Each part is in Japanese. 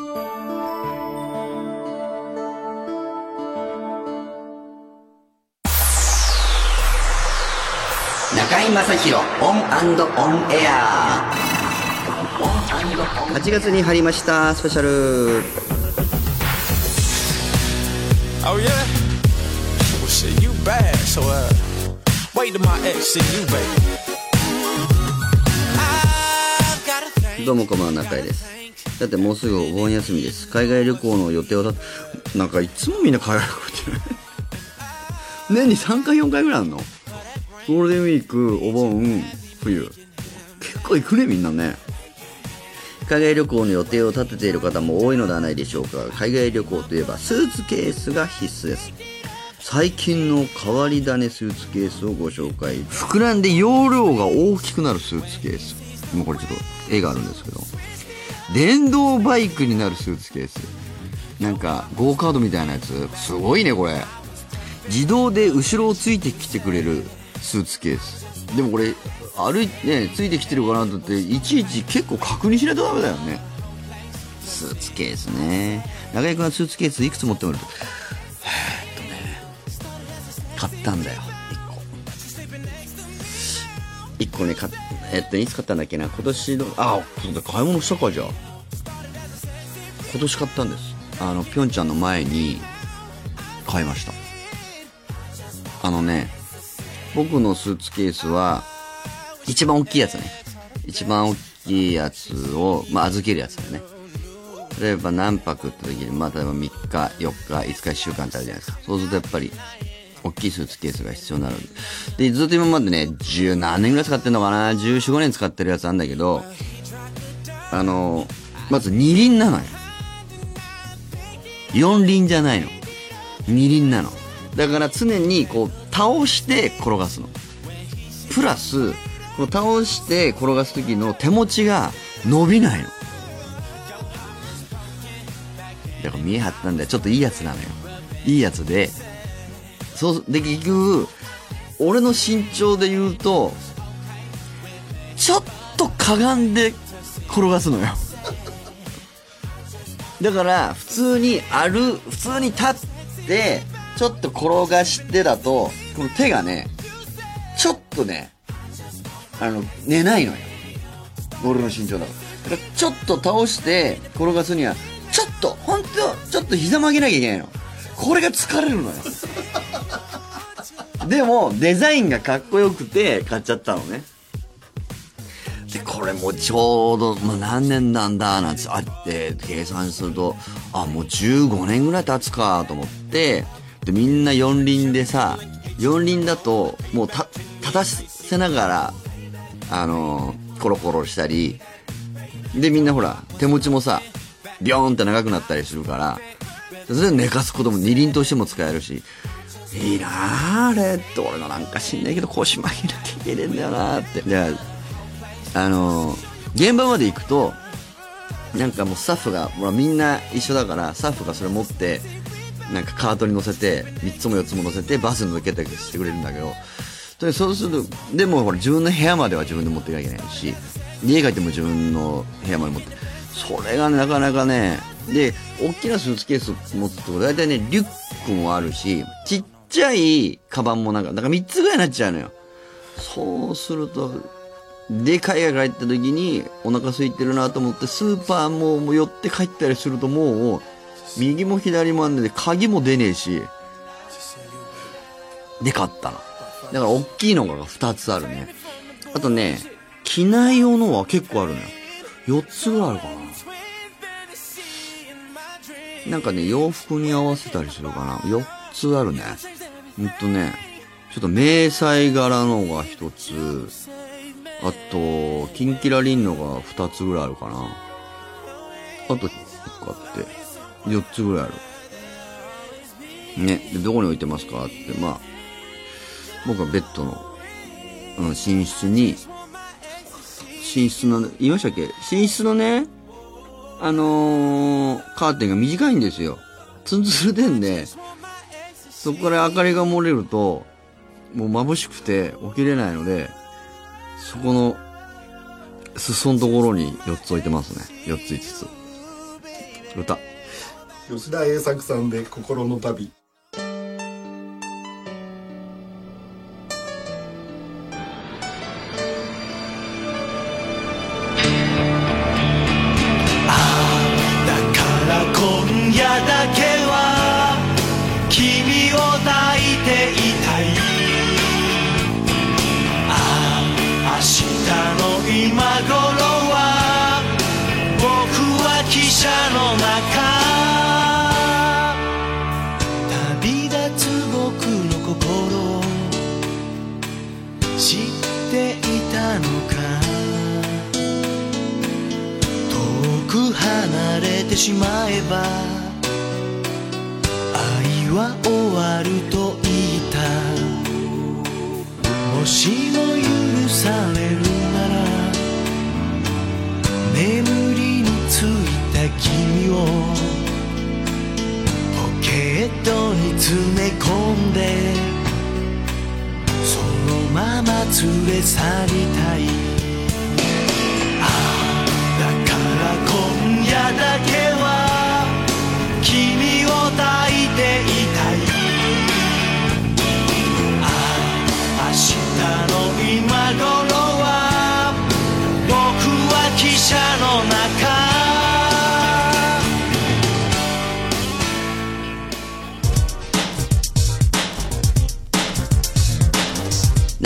中居正広オンオンエア8月に入りましたスペシャル Oh yeah? Well shit, you bad, so uh wait till my ex see you, baby. どうもこんばんは中居ですだってもうすぐお盆休みです。海外旅行の予定を立てなんかいつもみんな海外旅行ってる。年に3回4回ぐらいあるの？ゴールデンウィークお盆冬。結構行くねみんなね。海外旅行の予定を立てている方も多いのではないでしょうか。海外旅行といえばスーツケースが必須です。最近の変わり種スーツケースをご紹介。膨らんで容量が大きくなるスーツケース。もうこれちょっと絵があるんですけど。電動バイクになるスーツケース。なんかゴーカードみたいなやつ。すごいねこれ。自動で後ろをついてきてくれるスーツケース。でもこれ歩いてねついてきてるかなと思っていちいち結構確認しないとダメだよね。スーツケースね。中居君はスーツケースいくつ持ってもらう？とえっとね。買ったんだよ。1個。1個ね買ったえっといつ買ったんだっけな？今年のあそうだ買い物したかじゃあ。今年買ったんです。あのピョンちゃんの前に買いました。あのね僕のスーツケースは一番大きいやつね。一番大きいやつを、まあ、預けるやつだよね。例えば何泊って時に、まあ、例えば3日4日5日1週間ってあるじゃないですか。そうするとやっぱり大きいスーツケースが必要になるで。ずっと今までね十何年ぐらい使ってんのかな？1415年使ってるやつなんだけどあのまず二輪なのよ。四輪じゃないの。二輪なの。だから常にこう倒して転がすの。プラスこの倒して転がす時の手持ちが伸びないの。だから見え張ったんだよ。ちょっといいやつなのよ。いいやつでそうで結局俺の身長で言うとちょっとかがんで転がすのよ。だから普通にある普通に立ってちょっと転がしてだとこの手がねちょっとねあの寝ないのよ。俺の身長だからだからちょっと倒して転がすにはちょっと本当ちょっと膝曲げなきゃいけないの。これが疲れるのよ。でもデザインがかっこよくて買っちゃったのね。でこれもちょうど、まあ、何年なんだなんてあって計算するとあもう15年ぐらい経つかと思ってでみんな四輪でさ四輪だともうた立たせながらあのコロコロしたりでみんなほら手持ちもさビョーンって長くなったりするからそれで寝かすことも二輪としても使えるしいいなあれって俺のなんか知んないけど腰曲げなきゃいけねえんだよなって。であの現場まで行くとなんかもうスタッフがほらみんな一緒だからスタッフがそれ持ってなんかカートに乗せて3つも4つも乗せてバスに乗っけたりしてくれるんだけど。でそうするとでもほら自分の部屋までは自分で持っていかなきゃいけないし家帰っても自分の部屋まで持って。それがねなかなかねで大きなスーツケース持つと大体ねリュックもあるしちっちゃいカバンもなんかだから3つぐらいになっちゃうのよ。そうするとで海外帰った時にお腹空いてるなと思ってスーパーもも寄って帰ったりするともう右も左もあんねで鍵も出ねえしで買ったの。だから大きいのが2つあるね。あとね機内用のは結構あるのよ。4つぐらいあるかな。なんかね洋服に合わせたりするかな。4つあるね。ほんとねちょっと迷彩柄のが1つあとキンキラリンのが2つぐらいあるかな。あと1個あって4つぐらいある。ねでどこに置いてますかってまあ僕はベッドの、うん、寝室に寝室の言いましたっけ？寝室のねあのー、カーテンが短いんですよ。ツンツルでんでそこから明かりが漏れるともう眩しくて起きれないのでそこの裾のところに4つ置いてますね4つ5つ歌。吉田栄作さんで心の旅。しまえば愛は終わると言ったもしも許されるなら眠りについた君をポケットに詰め込んでそのまま連れ去りたい。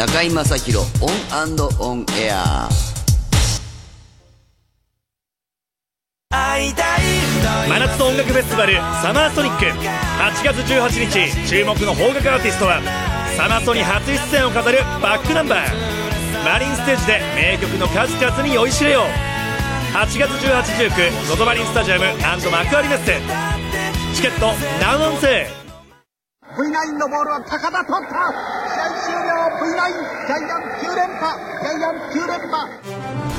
中居正広オンオンエア。真夏の音楽フェスティバルサマーソニック。8月18日注目の邦楽アーティストはサマソニ初出演を飾るバックナンバー。マリンステージで名曲の数々に酔いしれよう。8月18 19 ZOZOマリンスタジアム幕張メッセ。チケット now on sale V9 のボールは高田取った終了 V9 ジャイアン9連覇ジャイアン9連覇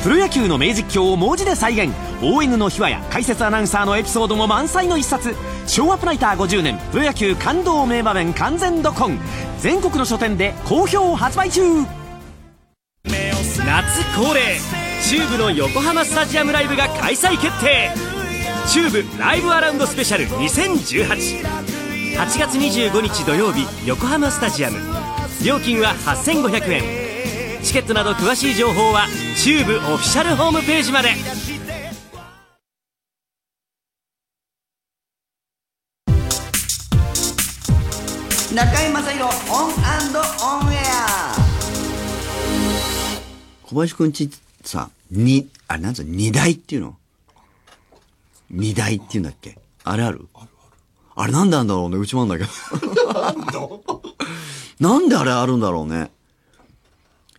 プロ野球の名実況を文字で再現。ON の秘話や解説アナウンサーのエピソードも満載の一冊。昭和プライター50年。プロ野球感動名場面完全ドコン。全国の書店で好評発売中。夏恒例。チューブの横浜スタジアムライブが開催決定。TUBE LIVE AROUND SPECIAL 2018 8月25日土曜日横浜スタジアム。料金は8500円。チケットなど詳しい情報はチューブオフィシャルホームページまで。中居正広オンオンエア。小林くんちさ、に、あれなんつうの？二台っていうの？二台っていうんだっけ？あれある？あれなんであんだろうね。うちもあんだけど。なんであれあるんだろうね。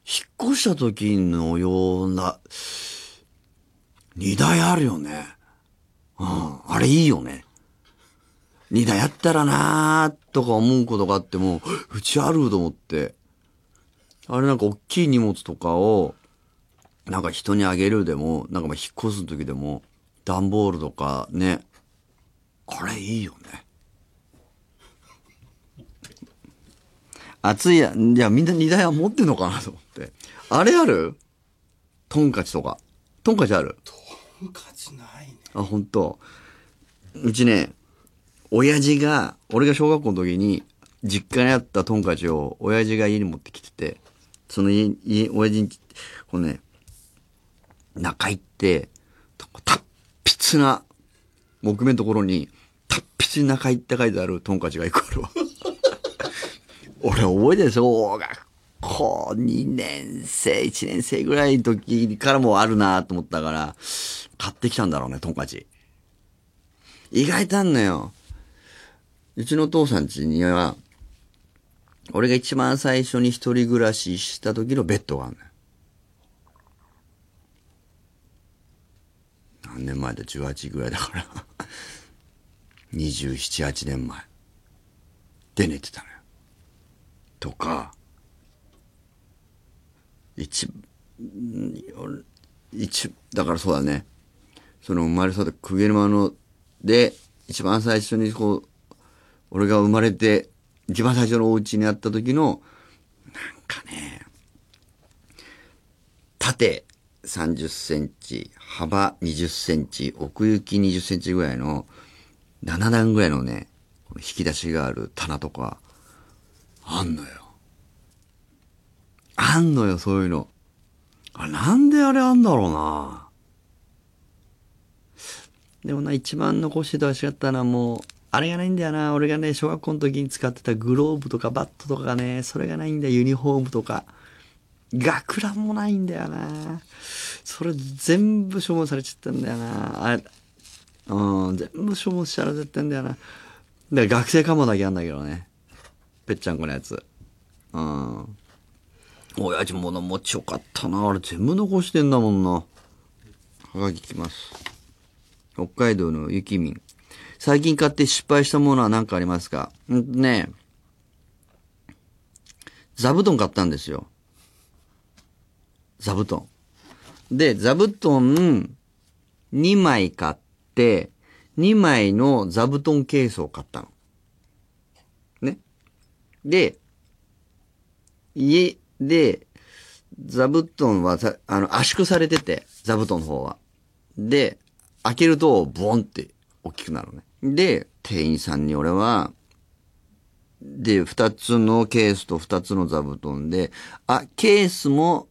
引っ越した時のような、二台あるよね。うん。あれいいよね。二台あったらなーとか思うことがあっても、うちあると思って。あれなんか大きい荷物とかを、なんか人にあげるでも、なんかまあ引っ越す時でも、段ボールとかね、あれいいよね。暑いや、いやみんな荷台は持ってんのかなと思って。あれある？トンカチとか。トンカチある？価値ないね。あ、本当うちね、親父が、俺が小学校の時に、実家にあったトンカチを親父が家に持ってきてて、その家、家、親父に、このね、中行って、達筆な、木目のところに、達筆に中行って書いてあるトンカチが一個あるわ。俺覚えてる小学校2年生、1年生ぐらいの時からもあるなと思ったから、買ってきたんだろうね、トンカチ。意外とあんのよ。うちのお父さん家には、俺が一番最初に一人暮らしした時のベッドがあるのよ。何年前だ ?18 ぐらいだから。27、8年前。で寝てたのよ。とか、一、一、だからそうだね。その生まれ育った久毛沼の、で、一番最初にこう、俺が生まれて、一番最初のお家にあった時の、なんかね、縦30センチ、幅20センチ、奥行き20センチぐらいの、7段ぐらいのね、引き出しがある棚とか、あんのよ。あんのよ、そういうの。あ、なんであれあんだろうな。でもな、一番残しててほしかったのはもう、あれがないんだよな。俺がね、小学校の時に使ってたグローブとかバットとかね、それがないんだよ。ユニフォームとか。学ランもないんだよな。それ全部処分されちゃったんだよな。あれ、うん、全部処分しちゃられてんだよな。で、学生かもだけあんだけどね。ぺっちゃんこのやつ。うん。親父物持ちよかったな。あれ全部残してんだもんな。はがききます。北海道のゆきみん。最近買って失敗したものは何かありますか？んね。座布団買ったんですよ。座布団。で、座布団2枚買って、2枚の座布団ケースを買ったの。で、家で、座布団はさ、あの、圧縮されてて、座布団の方は。で、開けると、ボンって大きくなるね。で、店員さんに俺は、で、二つのケースと二つの座布団で、あ、ケースも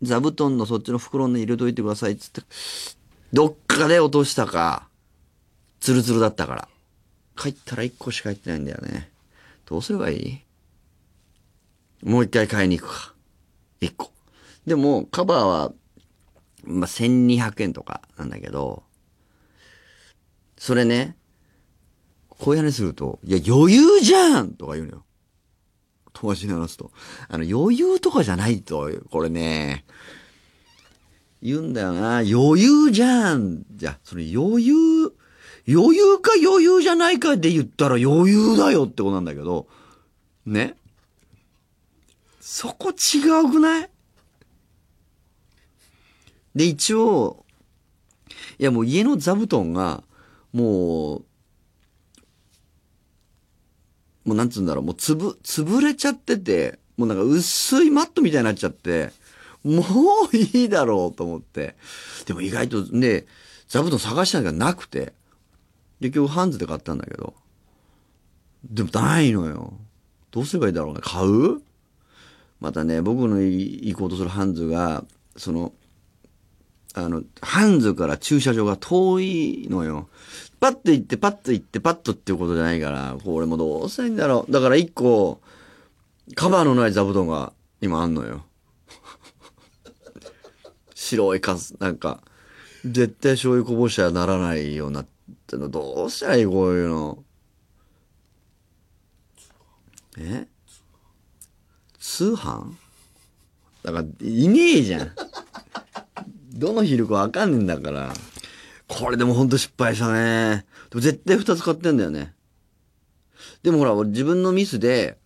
座布団のそっちの袋に入れといてくださいっつって、どっかで落としたか、ツルツルだったから。帰ったら一個しか入ってないんだよね。どうすればいい？もう一回買いに行くか。一個。でも、カバーは、まあ、1200円とかなんだけど、それね、こういう話すると、いや、余裕じゃんとか言うのよ。友達に話すと。あの、余裕とかじゃないと、これね、言うんだよな。余裕じゃん。じゃ、それ余裕、余裕か余裕じゃないかで言ったら余裕だよってことなんだけど、ねそこ違うくない？で、一応、いやもう家の座布団が、もう、もうなんつうんだろう、もうつぶ、潰れちゃってて、もうなんか薄いマットみたいになっちゃって、もういいだろうと思って。でも意外とね、座布団探したんだけどなくて、結局ハンズで買ったんだけど、でもないのよ。どうすればいいだろうね。買う？またね、僕の行こうとするハンズが、その、あの、ハンズから駐車場が遠いのよ。パッと行って、パッと行って、パッとっていうことじゃないから、これもどうしたらいいんだろう。だから一個、カバーのない座布団が今あんのよ。白いカス、なんか、絶対醤油こぼしちゃならないようなっての。どうしたらいいこういうの。え？通販？だから、いねえじゃん。どの昼かわかんねえんだから。これでもほんと失敗したね。でも絶対二つ買ってんだよね。でもほら、俺自分のミスで、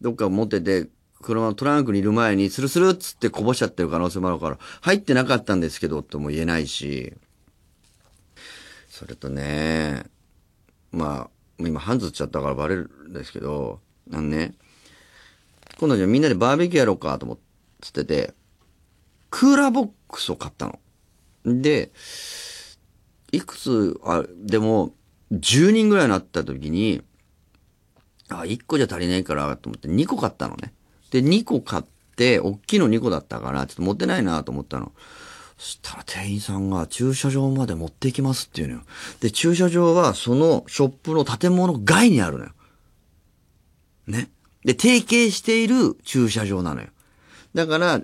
どっか持ってて、車のトランクにいる前に、スルスルっつってこぼしちゃってる可能性もあるから、入ってなかったんですけど、とも言えないし。それとね、まあ、今、ハンズっちゃったからバレるんですけど、あのね、今度じゃみんなでバーベキューやろうかと思ってて、クーラーボックスを買ったの。で、いくつ、あ、でも、10人ぐらいになった時に、あ、1個じゃ足りないからと思って2個買ったのね。で、2個買って、大きいの2個だったから、ちょっと持ってないなと思ったの。そしたら店員さんが駐車場まで持っていきますっていうのよ。で、駐車場はそのショップの建物外にあるのよ。ね。で、提携している駐車場なのよ。だから、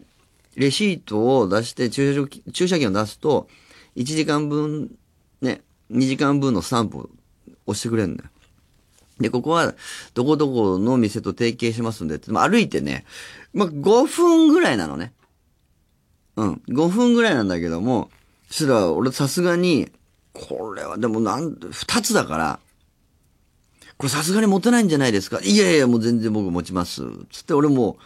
レシートを出して駐車場、駐車券を出すと、1時間分、ね、2時間分のスタンプを押してくれるんだよ。で、ここは、どこどこの店と提携しますんで、まあ、歩いてね、まあ、5分ぐらいなのね。うん。5分ぐらいなんだけども、そしたら、俺さすがに、これはでもなん、2つだから、これさすがに持てないんじゃないですか？いやいや、もう全然僕持ちます。つって俺も、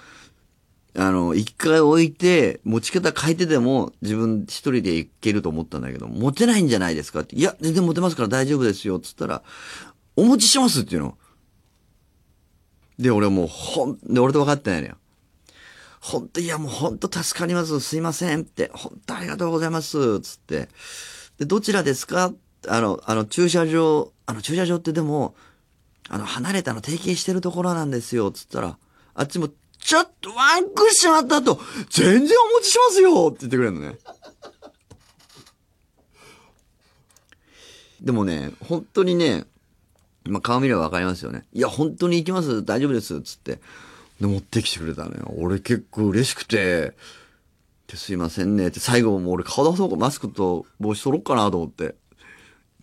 あの、一回置いて、持ち方変えてでも自分一人でいけると思ったんだけど、持てないんじゃないですか？って。いや、全然持てますから大丈夫ですよ。つったら、お持ちしますっていうの。で、俺もう、ほん、で、俺と分かってないのよ。本当いやもう本当助かります。すいませんって。本当ありがとうございます。つって。で、どちらですか？あの、あの、駐車場、あの、駐車場ってでも、あの、離れたの提携してるところなんですよ。つったら、あっちも、ちょっとワンクッションあった後、全然お持ちしますよって言ってくれるのね。でもね、本当にね、まあ、顔見ればわかりますよね。いや、本当に行きます。大丈夫です。つって。で、持ってきてくれたのよ。俺結構嬉しくて、ですいませんね。って最後も俺顔出そうか、マスクと帽子取ろっかなと思って。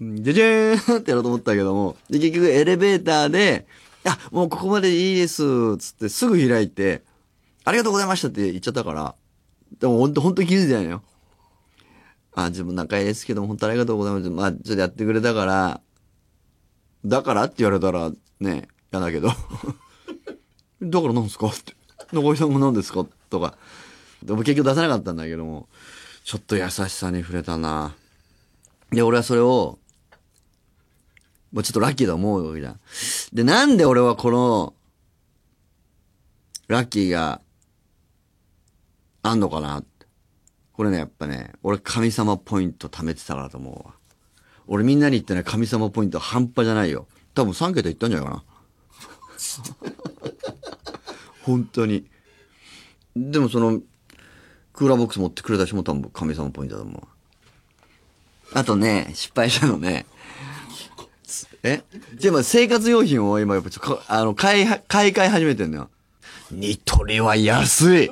じゃじゃーんってやろうと思ったけども。で、結局エレベーターで、あ、もうここまでいいです。つってすぐ開いて、ありがとうございましたって言っちゃったから。でも本当本当に気づいてないのよ。あ、自分仲いいですけども、本当ありがとうございます。まあ、ちょっとやってくれたから、だからって言われたら、ね、嫌だけど。だから何ですかって。中井さんも何ですかとか。でも結局出さなかったんだけども、ちょっと優しさに触れたな。で、俺はそれを、もうちょっとラッキーだと思うわけじゃん。で、なんで俺はこの、ラッキーが、あんのかな。これね、やっぱね、俺神様ポイント貯めてたからと思うわ。俺みんなに言ってね、神様ポイント半端じゃないよ。多分3桁いったんじゃないかな。本当に。でもその、クーラーボックス持ってくれた人も多分神様ポイントだと思う。あとね、失敗したのね。え？じゃあ生活用品を今やっぱちょ、あの、買い、買い替え始めてんのよ。ニトリは安い。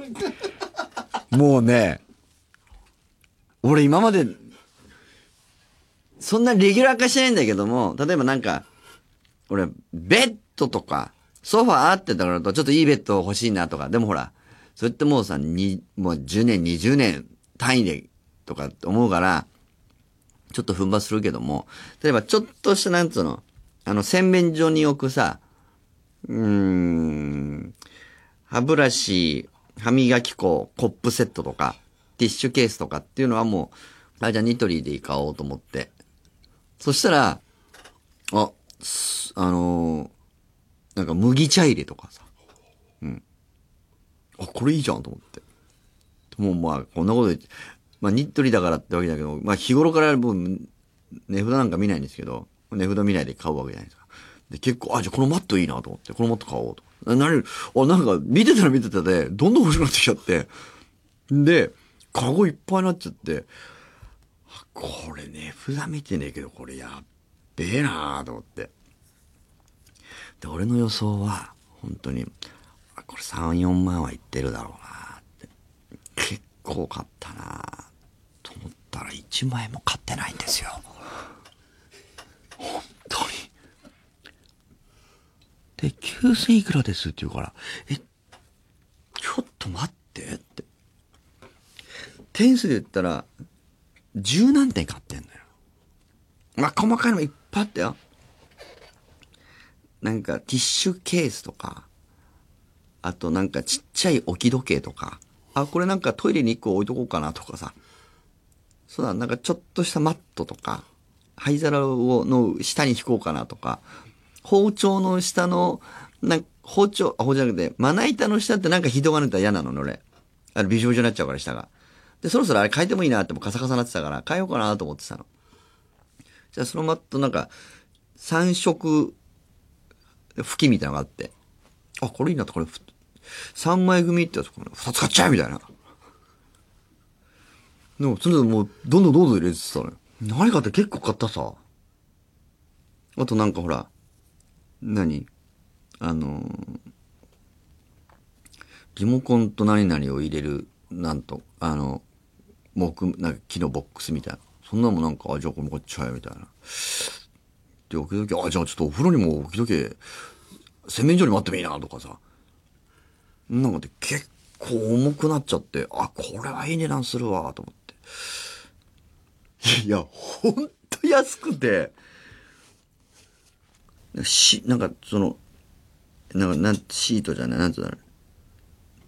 もうね、俺今まで、そんなレギュラー化してないんだけども、例えばなんか、俺、ベッドとか、ソファーあってたからと、ちょっといいベッド欲しいなとか、でもほら、それってもうさ、に、もう10年、20年単位で、とかって思うから、ちょっと奮発するけども、例えばちょっとしたなんつうの、あの、洗面所に置くさ、うーん、歯ブラシ、歯磨き粉、コップセットとか、ティッシュケースとかっていうのはもう、あ、じゃあニトリで買おうと思って。そしたら、あ、あのーなんか麦茶入れとかさ。うん。あ、これいいじゃんと思って。もうまあ、こんなこと言って、まあ、ニットリだからってわけだけど、まあ、日頃からもう、値札なんか見ないんですけど、値札見ないで買うわけじゃないですか。で、結構、あ、じゃあこのマットいいなと思って、このマット買おうと。あなる、あ、なんか、見てたら見てたで、どんどん欲しくなってきちゃって。で、カゴいっぱいになっちゃって、これ値札見てねえけど、これやっべえなと思って。で、俺の予想は、本当に、これ3、4万はいってるだろうなって。結構買ったなと思ったら1万円も買ってないんですよ。本当に。で、9000いくらですって言うから、え、ちょっと待ってって。点数で言ったら、十何点買ってんのよ。まあ、細かいのもいっぱいあったよ。なんか、ティッシュケースとか、あとなんかちっちゃい置き時計とか、あ、これなんかトイレに一個置いとこうかなとかさ。そうだ、なんかちょっとしたマットとか、灰皿をの下に引こうかなとか、包丁の下の、なん包丁、あ、包丁じゃなくて、まな板の下ってなんか人が抜いたら嫌なのね、俺。あれ、美少女になっちゃうから下が。で、そろそろあれ変えてもいいなってもうカサカサなってたから、変えようかなと思ってたの。じゃあそのマットなんか、三色、拭きみたいなのがあって、あ、これいいなって、これ、三枚組ってやつ、これ二つ買っちゃえみたいな。でも、それでもう、どんどんどんどん入れてたのよ。何買って結構買ったさ。あとなんかほら、何？あのーリモコンと何々を入れる、なんと、あの、木、なんか木のボックスみたいな。そんなのもなんか、あ、じゃあこれ買っちゃえ、みたいな。で、置き時計、あ、じゃあちょっとお風呂にも置き時計、洗面所にもあってもいいな、とかさ。なんかで結構重くなっちゃって、あ、これはいい値段するわ、と思って。いや、ほんと安くて、し、なんかその、なんか、なん、シートじゃない、なんつうんだろう。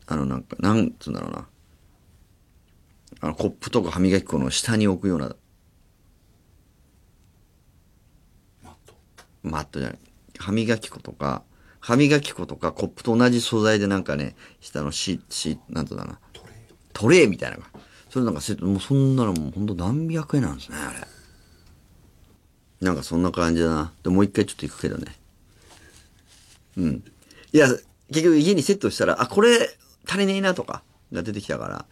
あの、なんか、なんつうんだろうな。あの、コップとか歯磨き粉の下に置くような。マットマットじゃない。歯磨き粉とか、歯磨き粉とかコップと同じ素材でなんかね、下のシシなんとだな。トレイみたいなのが。それなんかセット、もうそんなのもうほんと何百円なんですね、あれ。なんかそんな感じだな。で、もう一回ちょっと行くけどね。うん。いや、結局家にセットしたら、あ、これ足りねえなとかが出てきたから、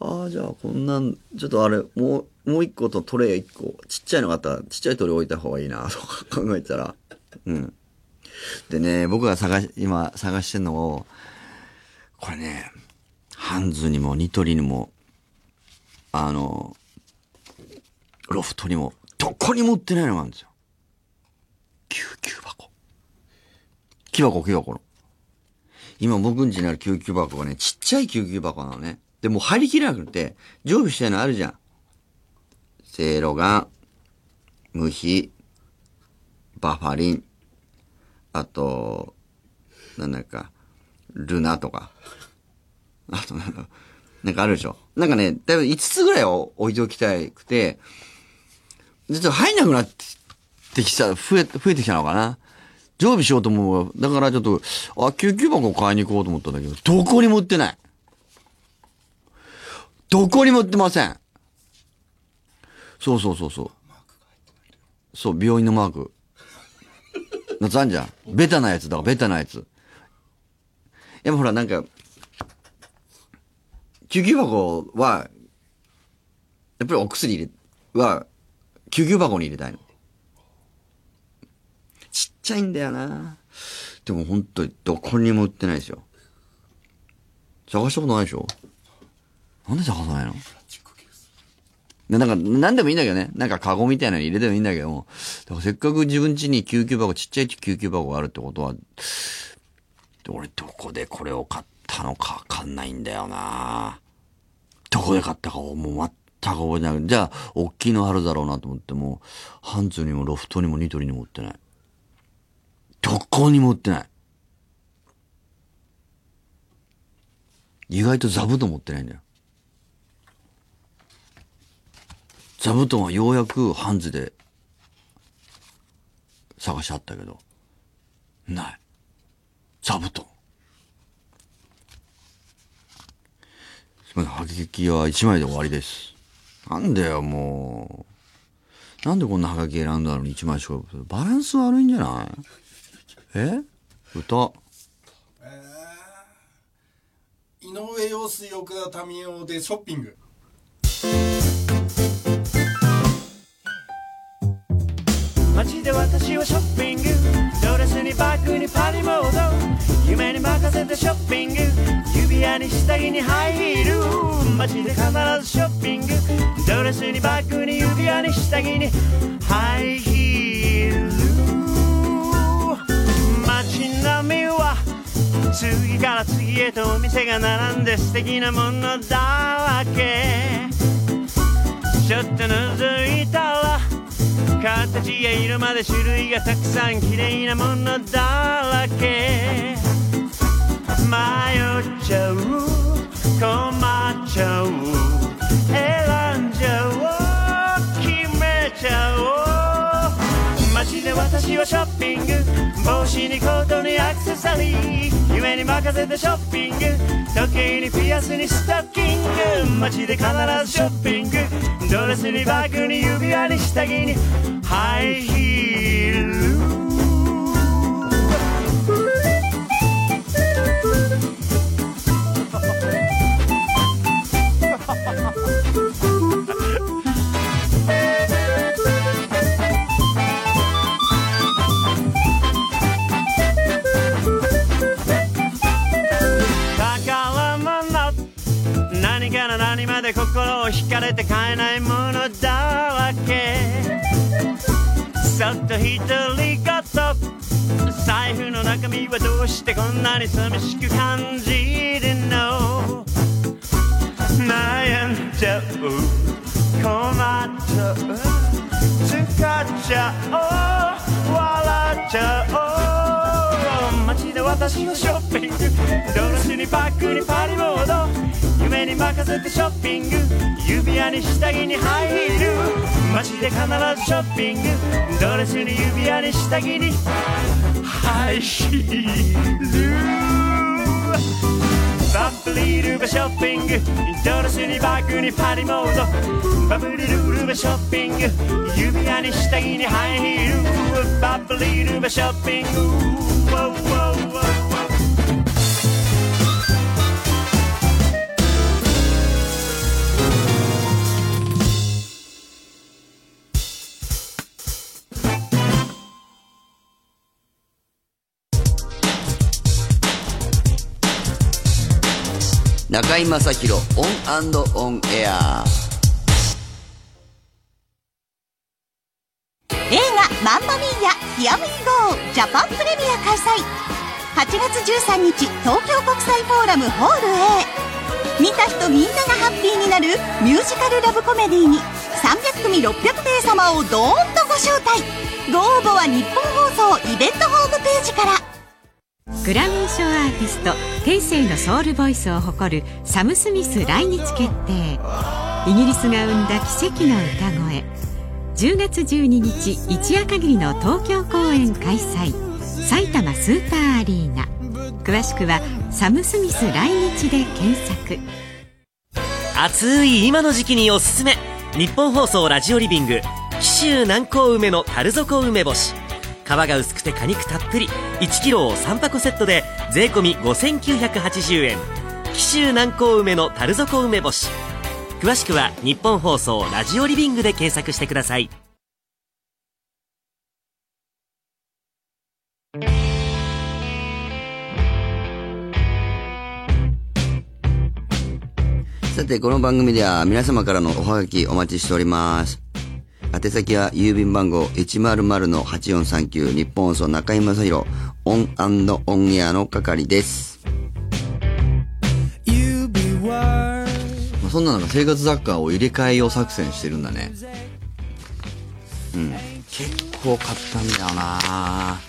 ああ、じゃあこんなん、ちょっとあれ、もう、もう一個とトレイ一個、ちっちゃいのがあったら、ちっちゃいトレイ置いた方がいいなとか 考えたら、うん。でね、僕が探し、今探してんのを、これね、ハンズにもニトリにも、あの、ロフトにも、どこにも売ってないのがあるんですよ。救急箱。木箱、木箱の。今僕ん家にある救急箱がね、ちっちゃい救急箱なのね。で、もう入りきれなくて、常備したいのあるじゃん。せいろがん、無比、バファリン、あと、なんだか、ルナとか。あとなんか、なんかあるでしょ。なんかね、だいぶ5つぐらいを置いておきたくて、実は入んなくなってきた、増え、増えてきたのかな。常備しようと思う。だからちょっと、あ、救急箱買いに行こうと思ったんだけど、どこにも売ってない。どこにも売ってません。そうそうそうそう。そう、病院のマーク。なつあんじゃん。ベタなやつだから、ベタなやつ。やっぱほら、なんか、救急箱は、やっぱりお薬入れ、は、救急箱に入れたいの。ちっちゃいんだよな。でも本当にどこにも売ってないですよ。探したことないでしょなんで探さないの？でなんか、なんでもいいんだけどね。なんかカゴみたいなの入れてもいいんだけども。だからせっかく自分家に救急箱、ちっちゃい救急箱があるってことは、俺どこでこれを買ってたのかわかんないんだよなどこで買ったかもう全く覚えてない。じゃあ、大きいのあるだろうなと思っても、ハンズにもロフトにもニトリにも売ってない。どこにも売ってない。意外と座布団持ってないんだよ。座布団はようやくハンズで探しあったけど、ない。座布団。すみません、はがきは1枚で終わりです。なんだよ、もう。なんでこんなはがき選んだのに1枚しか、バランス悪いんじゃない？え？歌。井上陽水奥田民生でショッピング街で私はショッピング。ドレスにバッグにパリモード。夢に任せてショッピング。指輪に下着にハイヒール街で必ずショッピング。ドレスにバッグに指輪に下着に。ハイヒール街並みは次から次へとお店が並んで素敵なものだらけ。ちょっと覗いた形や色まで種類がたくさん綺麗なものだらけ。迷っちゃう困っちゃう選んじゃおう決めちゃおう。街で私はショッピング帽子にコートにアクセサリー夢に任せてショッピング。時計にピアスにストッキング。街で必ずショッピング。ドレスにバッグに指輪に下着に。ハイヒールで心を惹かれて買えないものだらけ。そっと一人ごと。財布の中身はどうしてこんなに寂しく感じるの？悩んじゃう。困っちゃう。使っちゃおう。笑っちゃおう。街で私はショッピング。ドレスにバッグにパリモード。夢に任せてショッピング。指輪に下着にハイヒール街で必ずショッピング。ドレスに指輪に下着に。ハ走るバブリルーバショッピング。ドレスにバッグにパリモード。バブリルーバショッピング。指輪に下着にハイヒールバブリルーバショッピング。中居正広オンオンエア。映画「マンマ・ミーア Here We Go」ジャパンプレミア開催。8月13日東京国際フォーラムホール A 見た人みんながハッピーになるミュージカルラブコメディーに300組600名様をドーンとご招待。ご応募は日本放送イベントホームページから。グラミー賞アーティスト天性のソウルボイスを誇るサム・スミス来日決定。イギリスが生んだ奇跡の歌声。10月12日一夜限りの東京公演開催。埼玉スーパーアリーナ。詳しくは「サム・スミス来日」で検索。暑い今の時期におすすめ。日本放送ラジオリビング紀州南高梅の樽底梅干し。皮が薄くて果肉たっぷり。1kg を3箱セットで税込5980円。紀州南高梅の樽底梅干し。詳しくは日本放送ラジオリビングで検索してください。さて、この番組では皆様からのおはがきお待ちしております。宛先は郵便番号100-8439日本放送中居正広オンオンエアの係です。まあ、そんななんか生活雑貨を入れ替えよう作戦してるんだね。うん。結構買ったんだよな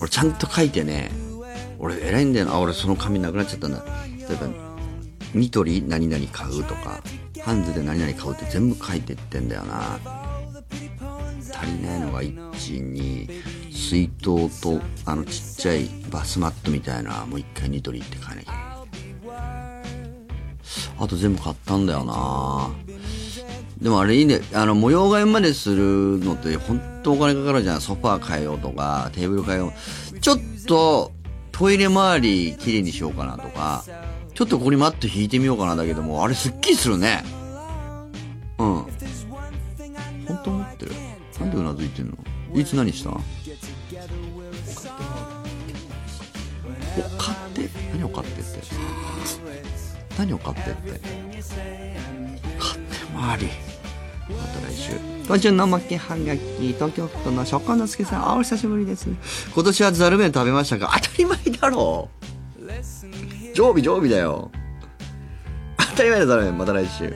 俺ちゃんと書いてね、俺偉いんだよな。あ、俺その紙なくなっちゃったんだ。例えば、ニトリ何々買うとか、ハンズで何々買うって全部書いてってんだよな。足りないのが1、2、水筒とあのちっちゃいバスマットみたいな、もう一回ニトリって買えなきゃいけない。あと全部買ったんだよなでもあれいいね。あの、模様替えまでするのって本当お金かかるじゃん。ソファー変えようとか、テーブル変えよう。ちょっと、トイレ周りきれいにしようかなとか、ちょっとここにマット引いてみようかなだけども、あれすっきりするね。うん。本当思ってる？なんでうなずいてんの？いつ何した？お買って。何を買ってって？何を買ってって？買ってもあり。また来週。今週の負けはがき東京都の食感の助さんあお久しぶりです。今年はザル麺食べましたか当たり前だろう。常備常備だよ。当たり前だぞまた来週。